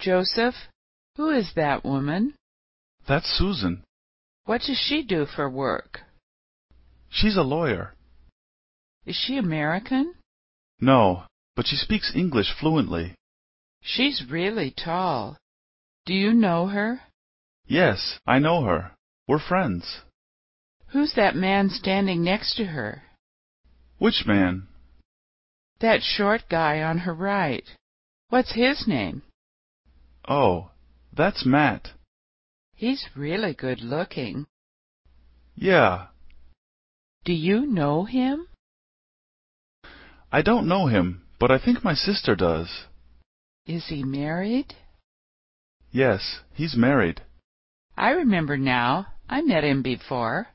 Joseph, who is that woman? That's Susan. What does she do for work? She's a lawyer. Is she American? No, but she speaks English fluently. She's really tall. Do you know her? Yes, I know her. We're friends. Who's that man standing next to her? Which man? That short guy on her right. What's his name? Oh, that's Matt. He's really good looking. Yeah. Do you know him? I don't know him, but I think my sister does. Is he married? Yes, he's married. I remember now. I met him before.